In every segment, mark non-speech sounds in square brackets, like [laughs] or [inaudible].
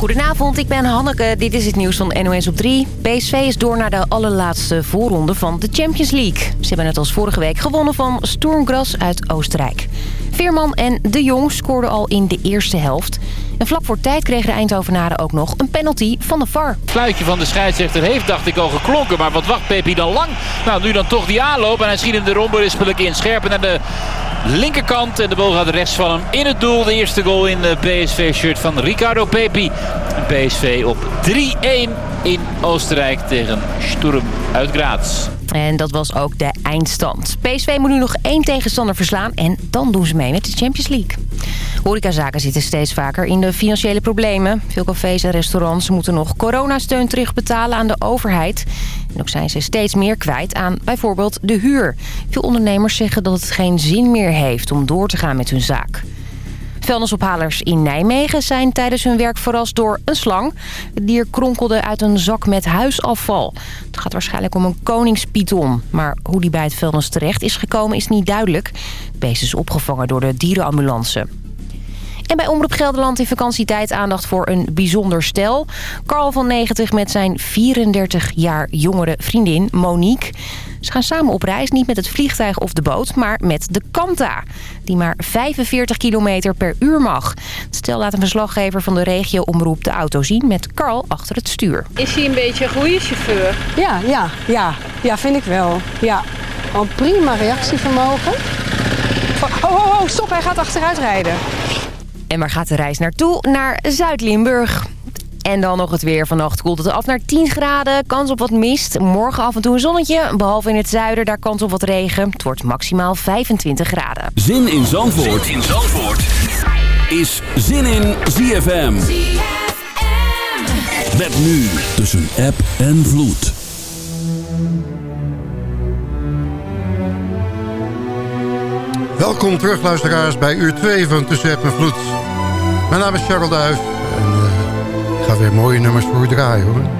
Goedenavond, ik ben Hanneke. Dit is het nieuws van NOS op 3. PSV is door naar de allerlaatste voorronde van de Champions League. Ze hebben het als vorige week gewonnen van Sturmgras uit Oostenrijk. Veerman en De Jong scoorden al in de eerste helft. En vlak voor tijd kregen de Eindhovenaren ook nog een penalty van de VAR. Fluitje van de scheidsrechter heeft, dacht ik, al geklonken. Maar wat wacht Pepi dan lang? Nou, nu dan toch die aanloop. En hij schiet in de onberispelijk in. Scherpen naar de linkerkant. En de bal gaat rechts van hem in het doel. De eerste goal in de PSV-shirt van Ricardo Pepi. PSV op 3-1 in Oostenrijk tegen Sturm uit Graz. En dat was ook de eindstand. PSV moet nu nog één tegenstander verslaan en dan doen ze mee met de Champions League. Horecazaken zitten steeds vaker in de financiële problemen. Veel cafés en restaurants moeten nog coronasteun terugbetalen aan de overheid. En ook zijn ze steeds meer kwijt aan bijvoorbeeld de huur. Veel ondernemers zeggen dat het geen zin meer heeft om door te gaan met hun zaak. Vuilnisophalers in Nijmegen zijn tijdens hun werk verrast door een slang. Het dier kronkelde uit een zak met huisafval. Het gaat waarschijnlijk om een koningspython. Maar hoe die bij het vuilnis terecht is gekomen is niet duidelijk. Het beest is opgevangen door de dierenambulance. En bij Omroep Gelderland in vakantietijd aandacht voor een bijzonder stel. Carl van 90 met zijn 34 jaar jongere vriendin Monique. Ze gaan samen op reis, niet met het vliegtuig of de boot, maar met de Kanta. Die maar 45 km per uur mag. Het stel laat een verslaggever van de regio Omroep de auto zien met Carl achter het stuur. Is hij een beetje een goede chauffeur? Ja, ja, ja. Ja, vind ik wel. Ja. Al prima reactievermogen. Oh, oh, oh, stop, hij gaat achteruit rijden. En waar gaat de reis naartoe? Naar Zuid-Limburg. En dan nog het weer. Vannacht koelt het af naar 10 graden. Kans op wat mist. Morgen af en toe een zonnetje. Behalve in het zuiden, daar kans op wat regen. Het wordt maximaal 25 graden. Zin in Zandvoort, zin in Zandvoort. is Zin in ZFM. ZFM. Met nu tussen app en vloed. Welkom terug luisteraars bij uur 2 van Tussen App en Vloed. Mijn naam is Charles Duif en uh, ik ga weer mooie nummers voor u draaien hoor.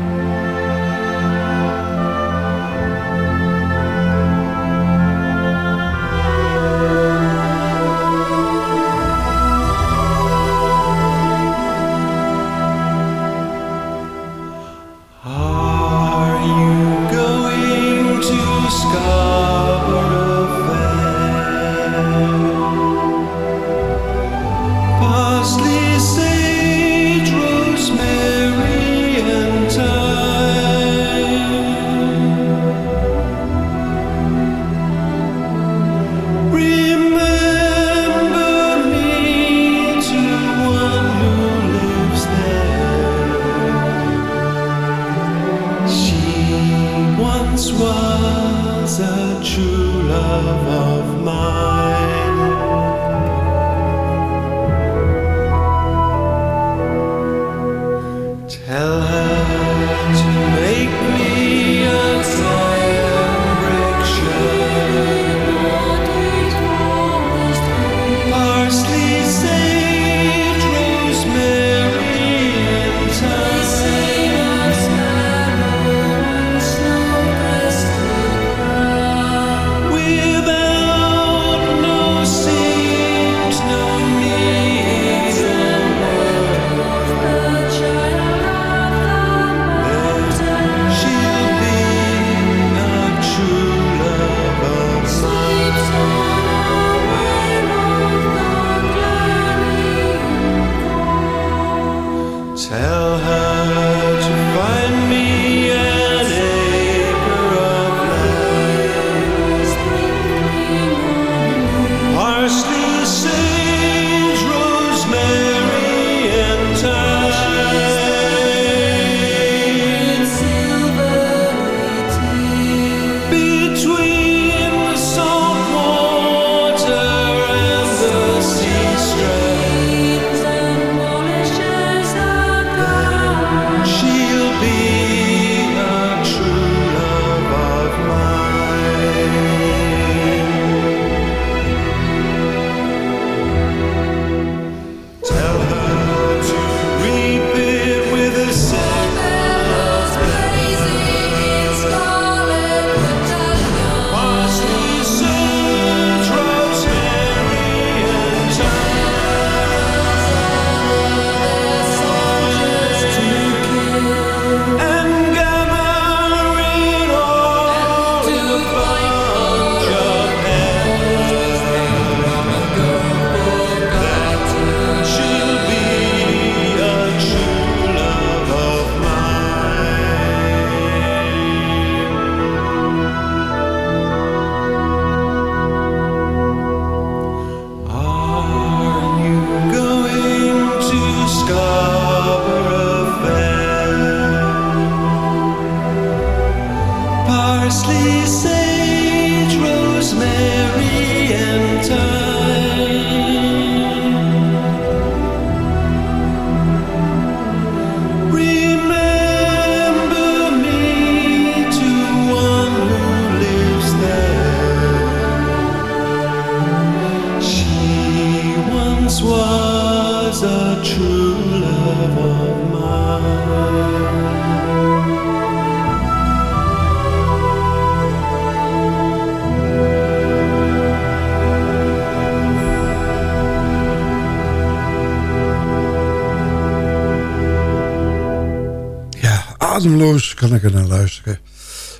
Ademloos kan ik er naar luisteren.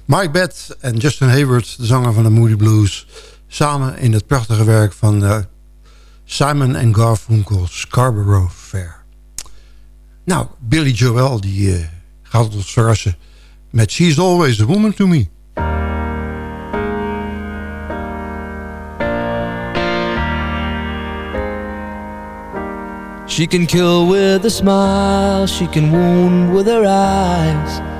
Mike Bett en Justin Hayward, de zanger van de Moody Blues... samen in het prachtige werk van uh, Simon en Garfunkel, Scarborough Fair. Nou, Billy Joel die, uh, gaat ons verrassen met She's Always a Woman to Me. She can kill with a smile, she can wound with her eyes.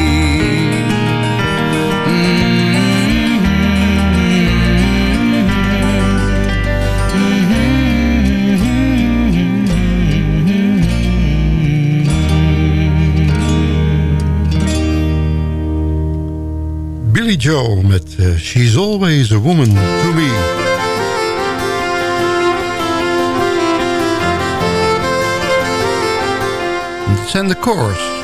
Joe met uh, She's Always a Woman to Me. In the chorus.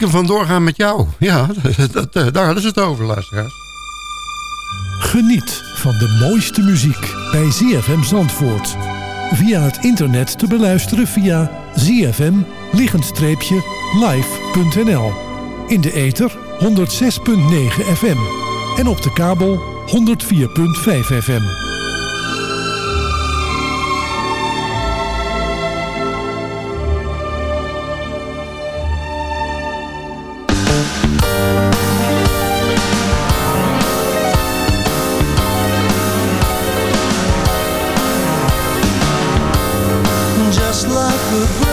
Stiekem vandoor met jou. Ja, [laughs] dat, dat, daar hadden ze het over, luisteraars. Geniet van de mooiste muziek bij ZFM Zandvoort. Via het internet te beluisteren via zfm-live.nl. In de ether 106.9 FM. En op de kabel 104.5 FM. could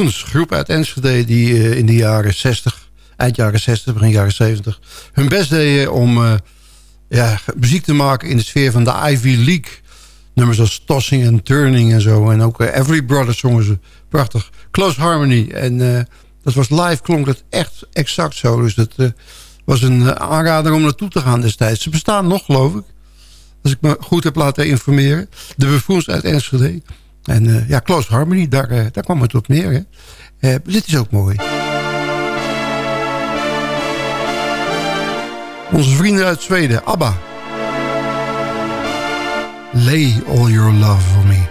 Groep uit Enschede die eh, in de jaren 60, eind jaren 60, begin jaren 70... hun best deden om eh, ja, muziek te maken in de sfeer van de Ivy League. Nummers als Tossing en Turning en zo. En ook eh, Every Brother zongen ze. Prachtig. Close Harmony. En dat was live, klonk het echt exact zo. Dus dat was een aanrader om naartoe te gaan destijds. Ze bestaan nog, geloof ik. Als ik me goed heb laten informeren. De Buffoons uit Enschede. En eh, ja, Close Harmony, daar, eh, daar kwam het op neer. Hè. Eh, dit is ook mooi. Onze vrienden uit Zweden, ABBA. Lay all your love for me.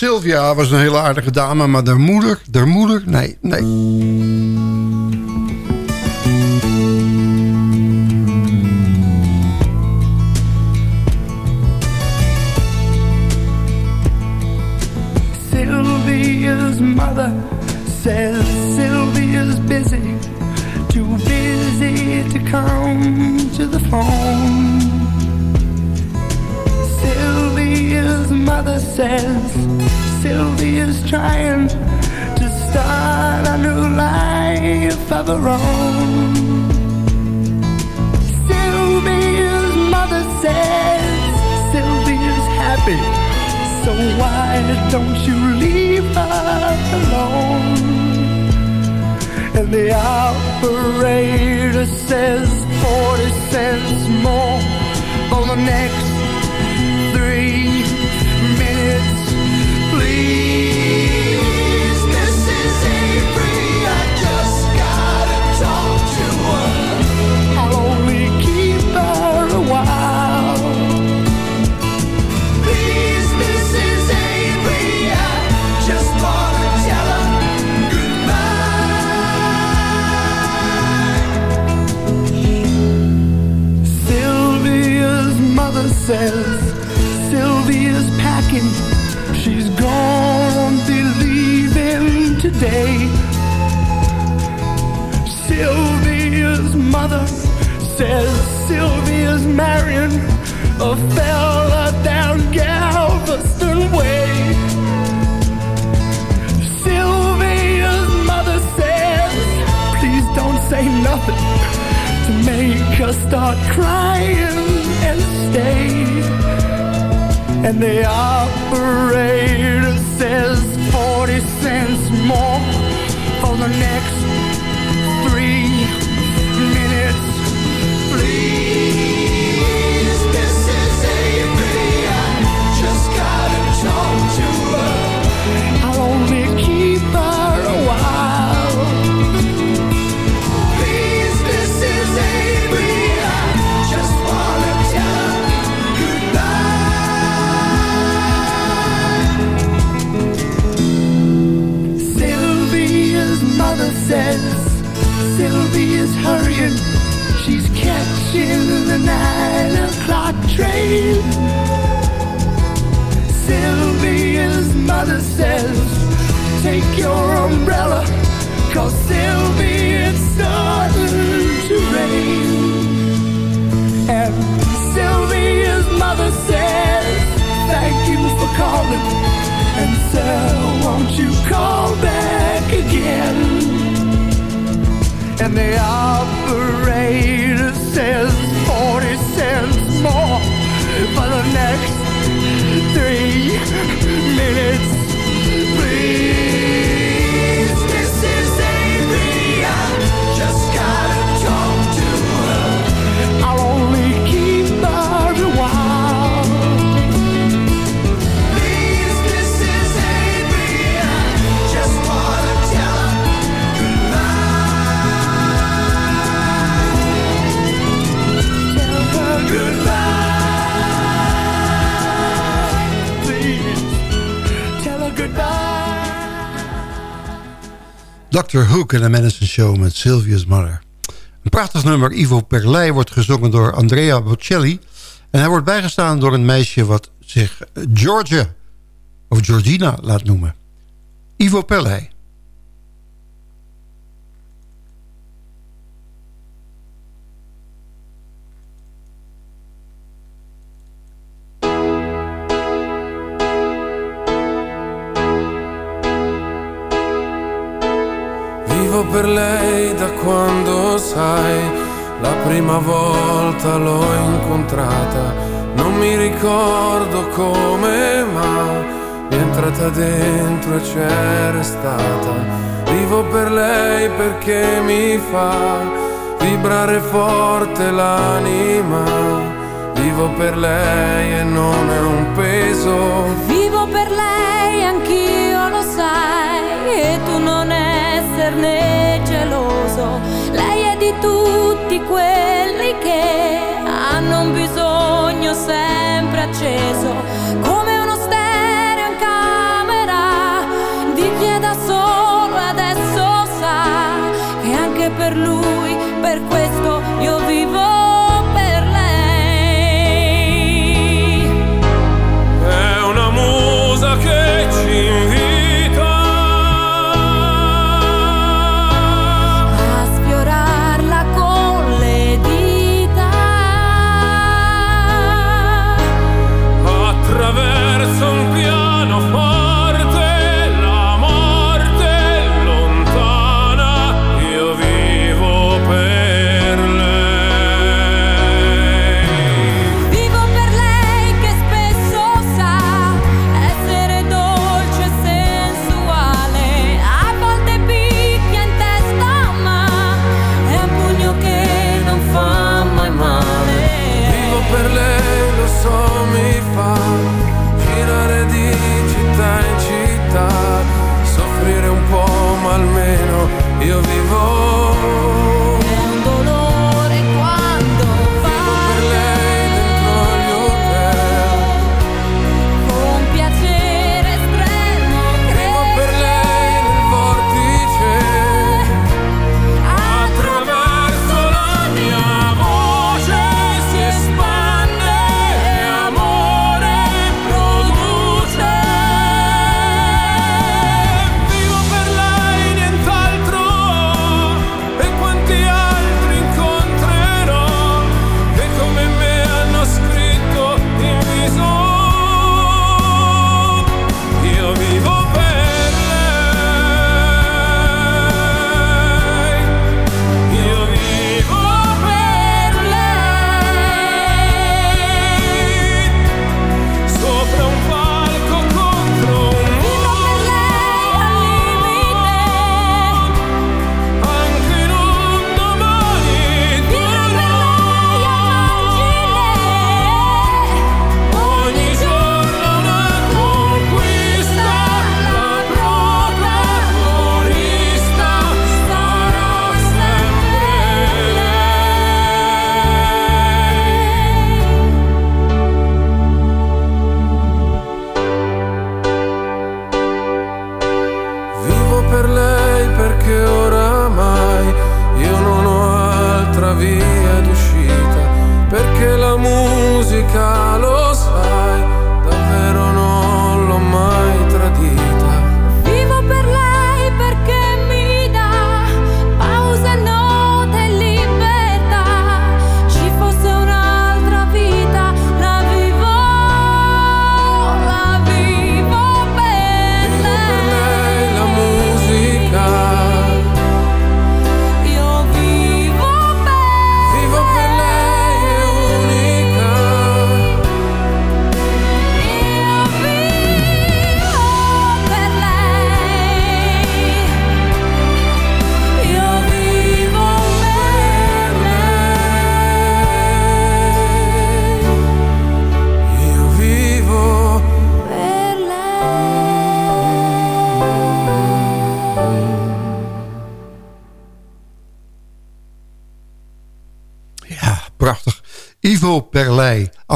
Sylvia was een hele aardige dame, maar haar moeder, haar moeder, nee, nee. Says Sylvia's marrying a fella down Galveston Way. Sylvia's mother says, please don't say nothing to make her start crying and stay. And the operator says 40 cents more for the next Sylvia's mother says, Take your starting to rain. And Sylvia's mother says, Thank you for calling. And sir, won't you call back again? And the operator says 40 cents more for the next three minutes. Please, Dr. Hook en de Madison Show met Sylvia's Mother. Een prachtig nummer, Ivo Perlei, wordt gezongen door Andrea Bocelli. En hij wordt bijgestaan door een meisje wat zich Georgia of Georgina laat noemen. Ivo Perlei. Vivo per lei da quando sai, la prima volta l'ho incontrata, non mi ricordo come ma è entrata dentro e c'è restata. Vivo per lei perché mi fa vibrare forte l'anima. Vivo per lei e non è un peso. Vivo per lei, anch'io lo sai, e tu non esserne tutti quelli che hanno un bisogno sempre acceso, come uno stereo in camera di chi è da solo adesso sa che anche per lui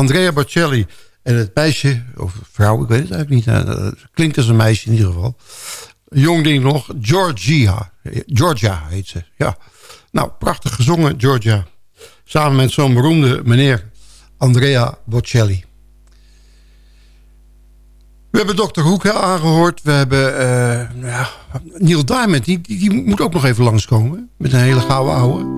Andrea Bocelli en het meisje, of vrouw, ik weet het eigenlijk niet. uh, klinkt als een meisje in ieder geval. Jong ding nog, Georgia. Georgia heet ze, ja. Nou, prachtig gezongen, Georgia. Samen met zo'n beroemde meneer Andrea Bocelli. We hebben Dr. Hoek aangehoord. We hebben uh, ja, Neil Diamond. Die, die, die, moet ook nog even langskomen. Met een hele gouden ouwe.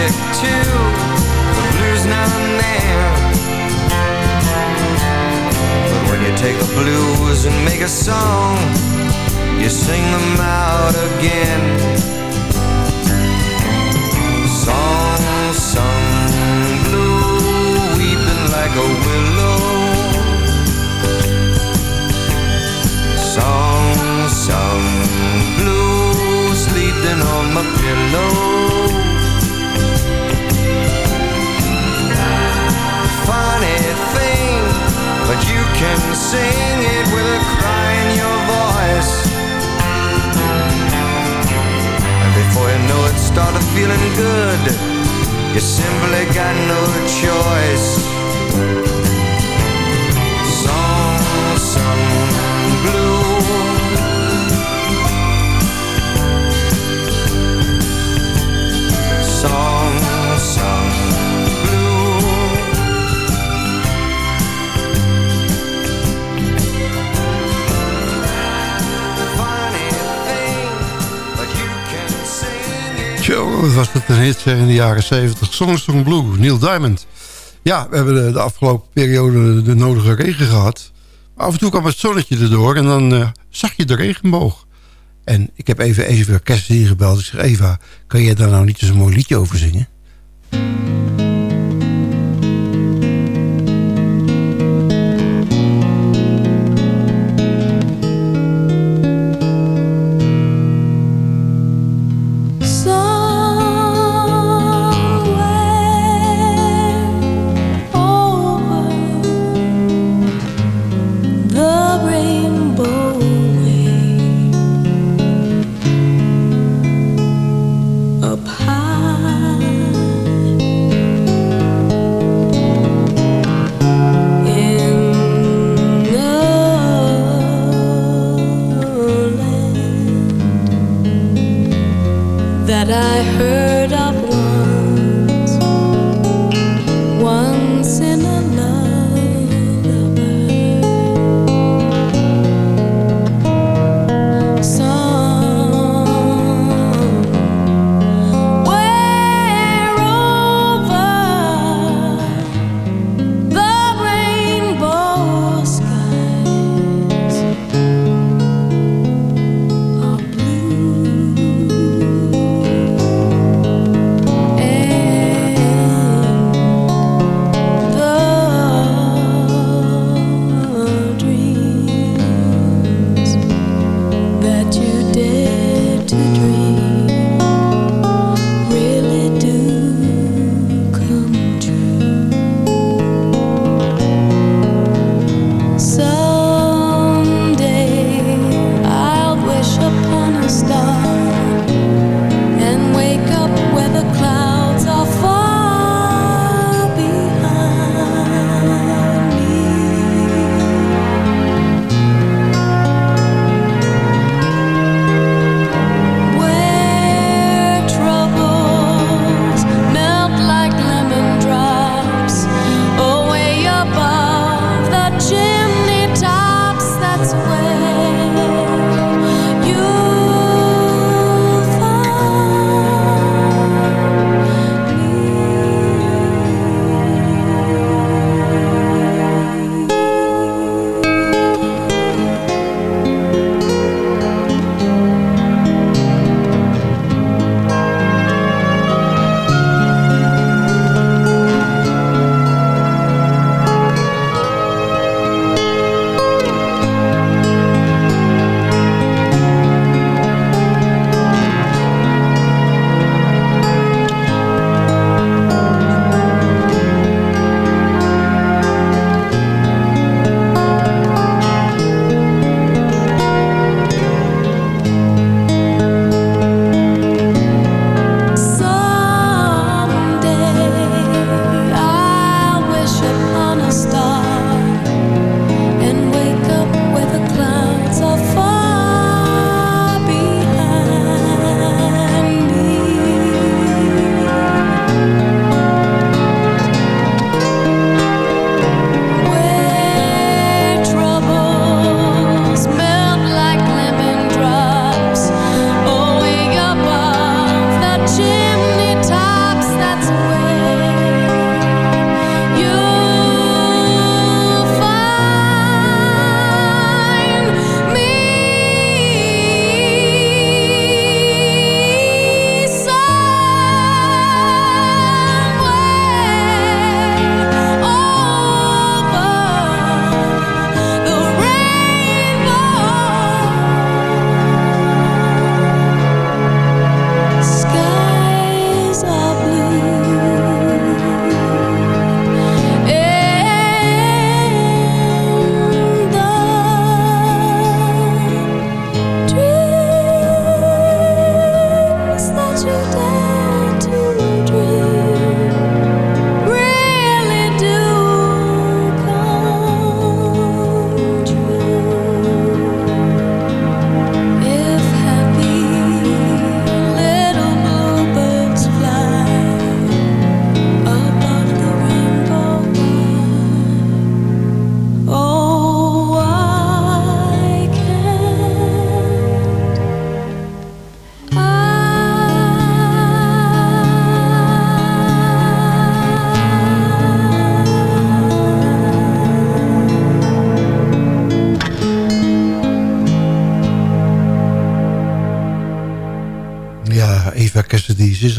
subject to the blues now and then But when you take the blues and make a song You sing them out again. Song sung blue Weeping like a willow. Song sung blue Sleeping on my pillow. can sing it with a cry in your voice. And before you know it, started feeling good. You simply got no choice. Song blue. Song de jaren 70. Song Blue, Neil Diamond. Ja, we hebben de, afgelopen periode de nodige regen gehad. Maar af en toe kwam het zonnetje erdoor en dan uh, zag je de regenboog. En ik heb even Eva Kerst gebeld. Ik zeg, Eva, kan jij daar nou niet eens een mooi liedje over zingen?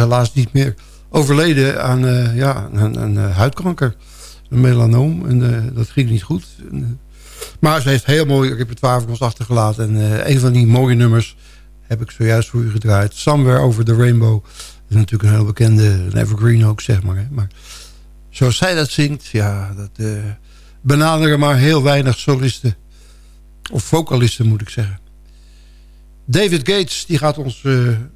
Helaas niet meer overleden aan, eh, ja, aan eh, huidkanker. Een melanoom. En eh, dat ging niet goed. Maar ze heeft heel mooi repertoire voor ons achtergelaten. En een van die mooie nummers heb ik zojuist voor u gedraaid. Somewhere Over the Rainbow. Dat is natuurlijk een heel bekende een evergreen ook, zeg maar. Hè. Maar zoals zij dat zingt, ja, dat benaderen maar heel weinig solisten. Of vocalisten, moet ik zeggen. David Gates, die gaat ons een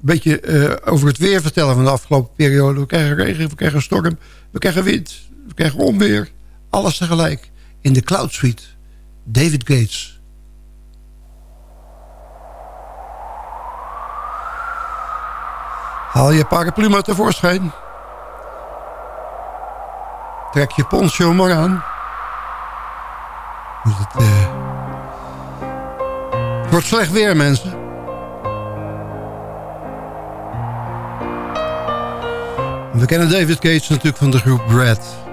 beetje eh, over het weer vertellen van de afgelopen periode. We krijgen regen, we krijgen storm, we krijgen wind, we krijgen onweer. Alles tegelijk. In de Cloud Suite. David Gates. Haal je paraplu maar tevoorschijn. Trek je poncho maar aan. Het, eh, het wordt slecht weer, mensen. We kennen David Gates natuurlijk van de groep Brad.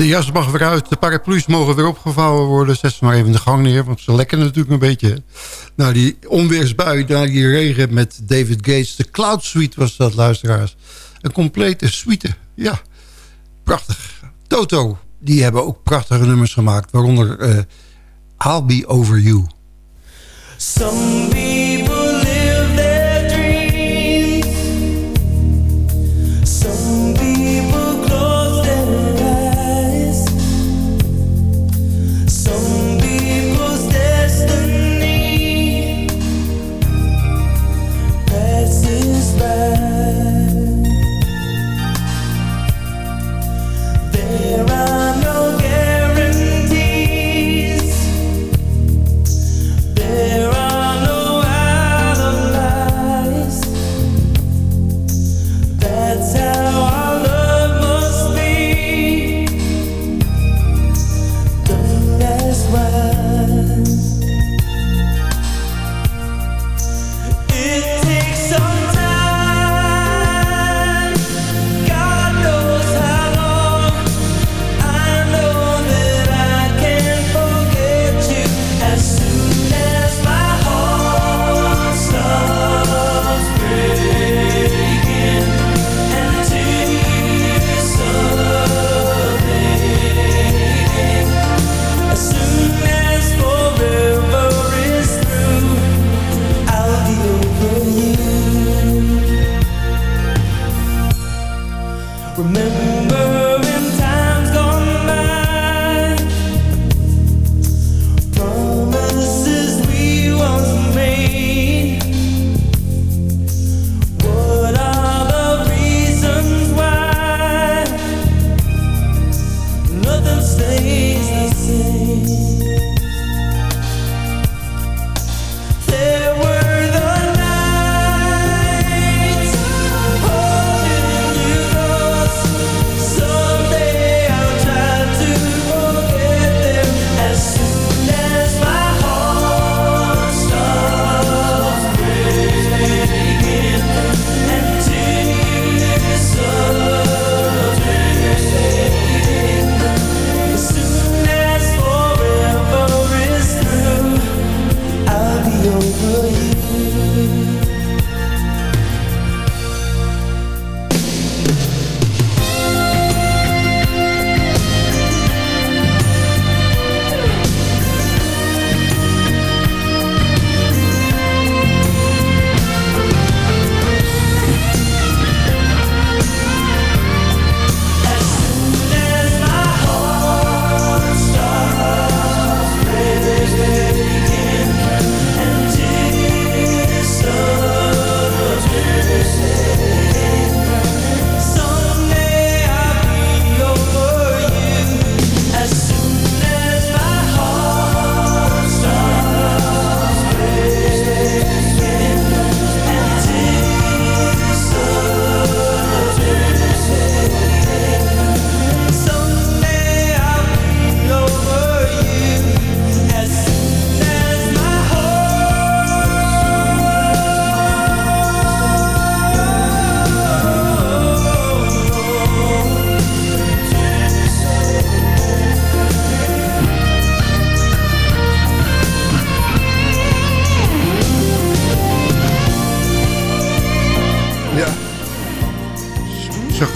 De jas mag weer uit, de paraplu's mogen weer opgevouwen worden. Zet ze maar even in de gang neer, want ze lekken natuurlijk een beetje. Nou, die onweersbui, daar die regen met David Gates. De Cloud Suite was dat, luisteraars. Een complete suite, ja. Prachtig. Toto, die hebben ook prachtige nummers gemaakt. Waaronder eh, I'll Be Over You. Some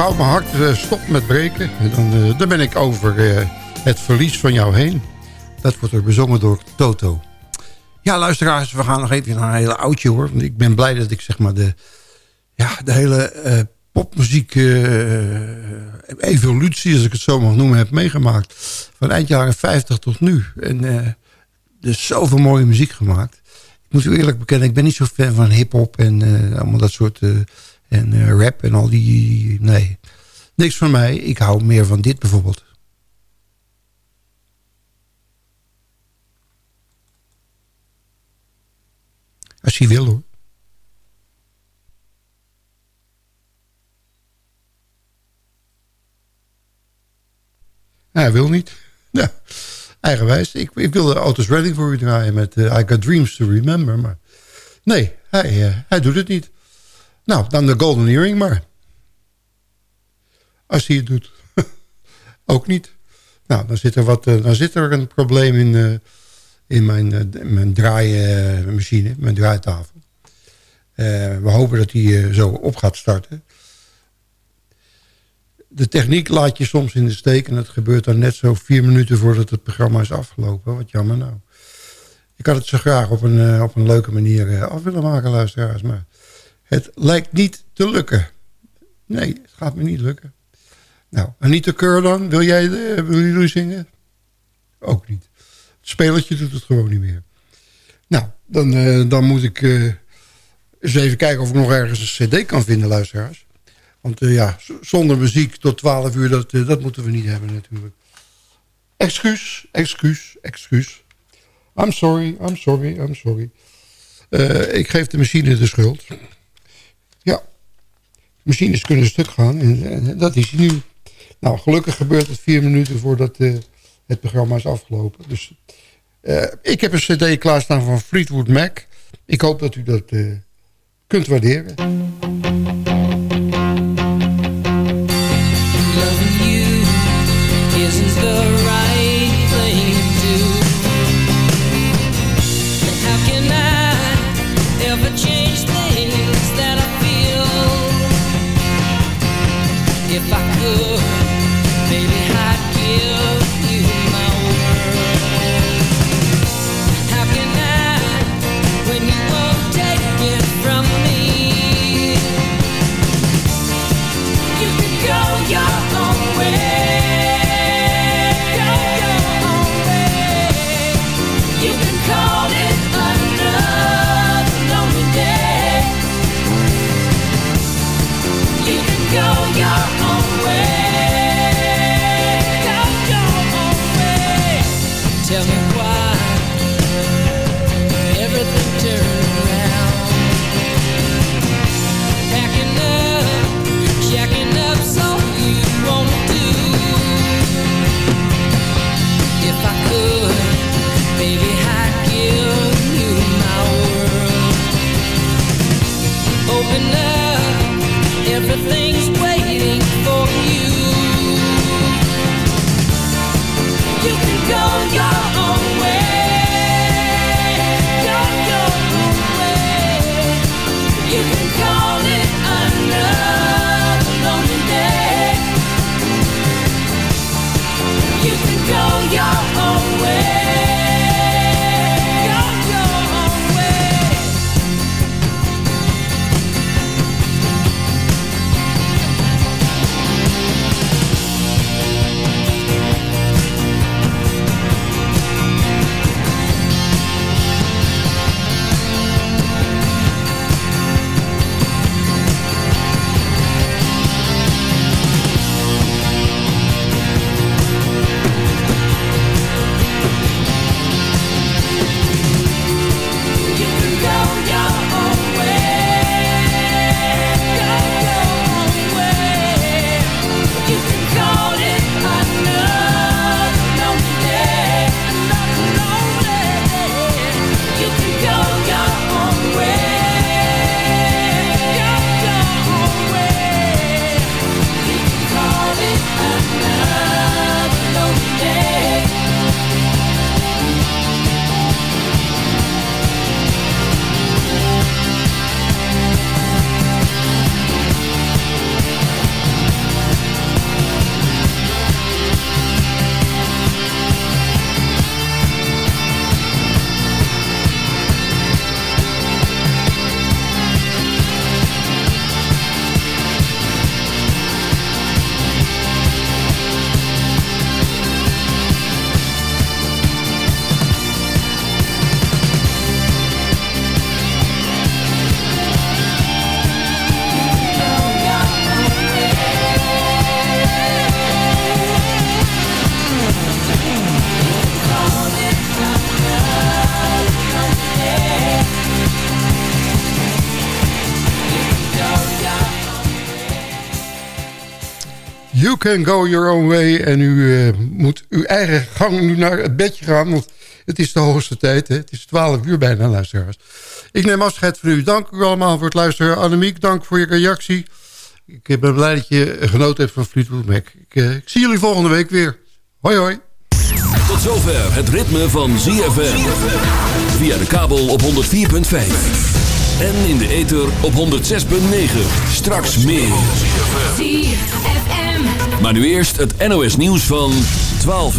gauw mijn hart eh, stopt met breken, dan, eh, ben ik over eh, het verlies van jou heen. Dat wordt er bezongen door Toto. Ja, luisteraars, we gaan nog even naar een hele oudje hoor. Want ik ben blij dat ik zeg maar de, ja, de hele popmuziek evolutie, als ik het zo mag noemen, heb meegemaakt. Van eind jaren 50 tot nu. En er zoveel mooie muziek gemaakt. Ik moet u eerlijk bekennen, ik ben niet zo fan van hip-hop en allemaal dat soort. En eh, rap en al die. Nee, niks van mij. Ik hou meer van dit bijvoorbeeld. Als je wil hoor. Hij wil niet. [laughs] Eigenwijs. Ik, ik wilde Autos Redding voor u draaien met eh, I Got Dreams to Remember. Maar nee, hij, eh, hij doet het niet. Nou, dan de Golden Earring maar. Als hij het doet. [laughs] Ook niet. Nou, dan zit er, wat, eh, dan zit er een probleem in, eh, in mijn, eh, mijn draaimachine, mijn draaitafel. We hopen dat eh, zo op gaat starten. De techniek laat je soms in de steek en dat gebeurt dan net zo vier minuten voordat het programma is afgelopen. Wat jammer nou. Ik had het zo graag op een, op een leuke manier af willen maken, luisteraars. Maar het lijkt niet te lukken. Nee, het gaat me niet lukken. Nou, Anita Keur dan? Wil jij uh, jullie zingen? Ook niet. Het spelertje doet het gewoon niet meer. Nou, dan, eh, dan moet ik eh, eens even kijken of ik nog ergens een cd kan vinden, luisteraars. Want ja, zonder muziek tot 12 uur, dat, dat moeten we niet hebben natuurlijk. Excuus, excuus, excuus. I'm sorry, I'm sorry, I'm sorry. Ik geef de machine de schuld. Machines kunnen stuk gaan en, dat is nu. Nou, gelukkig gebeurt het vier minuten voordat eh, het programma is afgelopen. Dus eh, ik heb een cd klaarstaan van Fleetwood Mac. Ik hoop dat u dat eh, kunt waarderen. Can go your own way. En u eh, moet uw eigen gang nu naar het bedje gaan. Want het is de hoogste tijd. Hè? Het is 12 uur bijna, luisteraars. Ik neem afscheid van u. Dank u allemaal voor het luisteren. Annemiek, dank voor je reactie. Ik ben blij dat je genoten hebt van Fleetwood Mac. Ik, eh, ik zie jullie volgende week weer. Hoi hoi. Tot zover het ritme van ZFM. Via de kabel op 104.5. En in de ether op 106.9. Straks meer. Maar nu eerst het NOS nieuws van 12